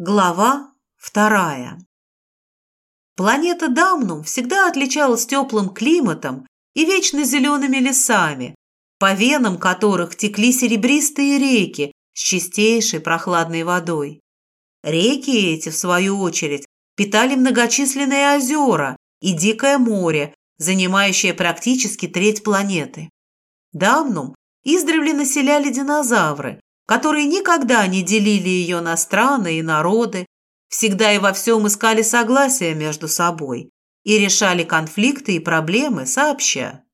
Глава вторая. Планета Дамнум всегда отличалась теплым климатом и вечно зелеными лесами, по венам которых текли серебристые реки с чистейшей прохладной водой. Реки эти, в свою очередь, питали многочисленные озера и дикое море, занимающее практически треть планеты. Дамнум издревле населяли динозавры, которые никогда не делили ее на страны и народы, всегда и во всем искали согласия между собой и решали конфликты и проблемы сообща.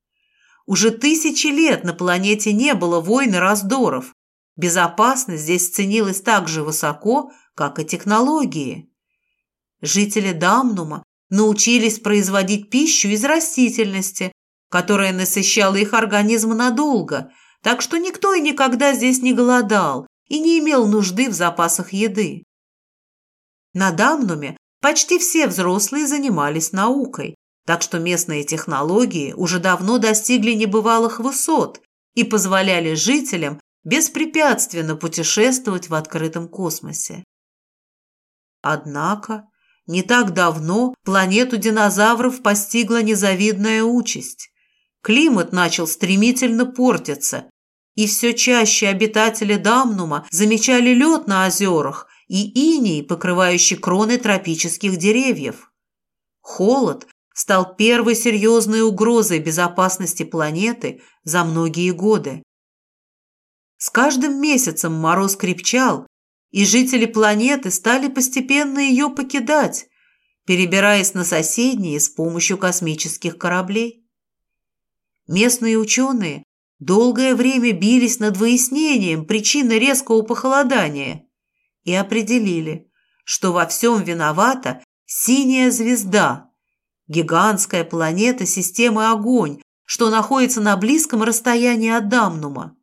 Уже тысячи лет на планете не было войн и раздоров. Безопасность здесь ценилась так же высоко, как и технологии. Жители Дамнума научились производить пищу из растительности, которая насыщала их организм надолго – так что никто и никогда здесь не голодал и не имел нужды в запасах еды. На Дамнуме почти все взрослые занимались наукой, так что местные технологии уже давно достигли небывалых высот и позволяли жителям беспрепятственно путешествовать в открытом космосе. Однако не так давно планету динозавров постигла незавидная участь. Климат начал стремительно портиться, и все чаще обитатели Дамнума замечали лед на озерах и иней, покрывающий кроны тропических деревьев. Холод стал первой серьезной угрозой безопасности планеты за многие годы. С каждым месяцем мороз крепчал, и жители планеты стали постепенно ее покидать, перебираясь на соседние с помощью космических кораблей. Местные ученые долгое время бились над выяснением причины резкого похолодания и определили, что во всем виновата синяя звезда, гигантская планета системы Огонь, что находится на близком расстоянии от Дамнума.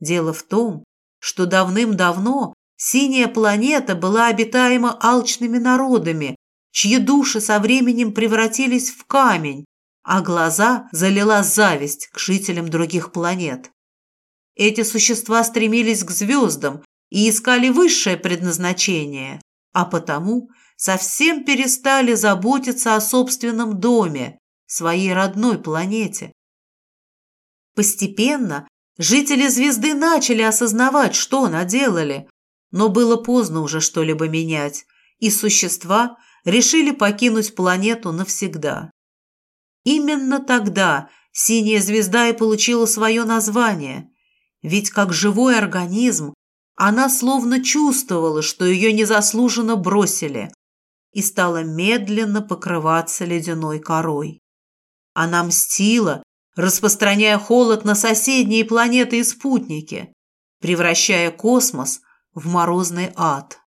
Дело в том, что давным-давно синяя планета была обитаема алчными народами, чьи души со временем превратились в камень, а глаза залила зависть к жителям других планет. Эти существа стремились к звездам и искали высшее предназначение, а потому совсем перестали заботиться о собственном доме, своей родной планете. Постепенно жители звезды начали осознавать, что наделали, но было поздно уже что-либо менять, и существа решили покинуть планету навсегда. Именно тогда синяя звезда и получила свое название, ведь как живой организм она словно чувствовала, что ее незаслуженно бросили, и стала медленно покрываться ледяной корой. Она мстила, распространяя холод на соседние планеты и спутники, превращая космос в морозный ад.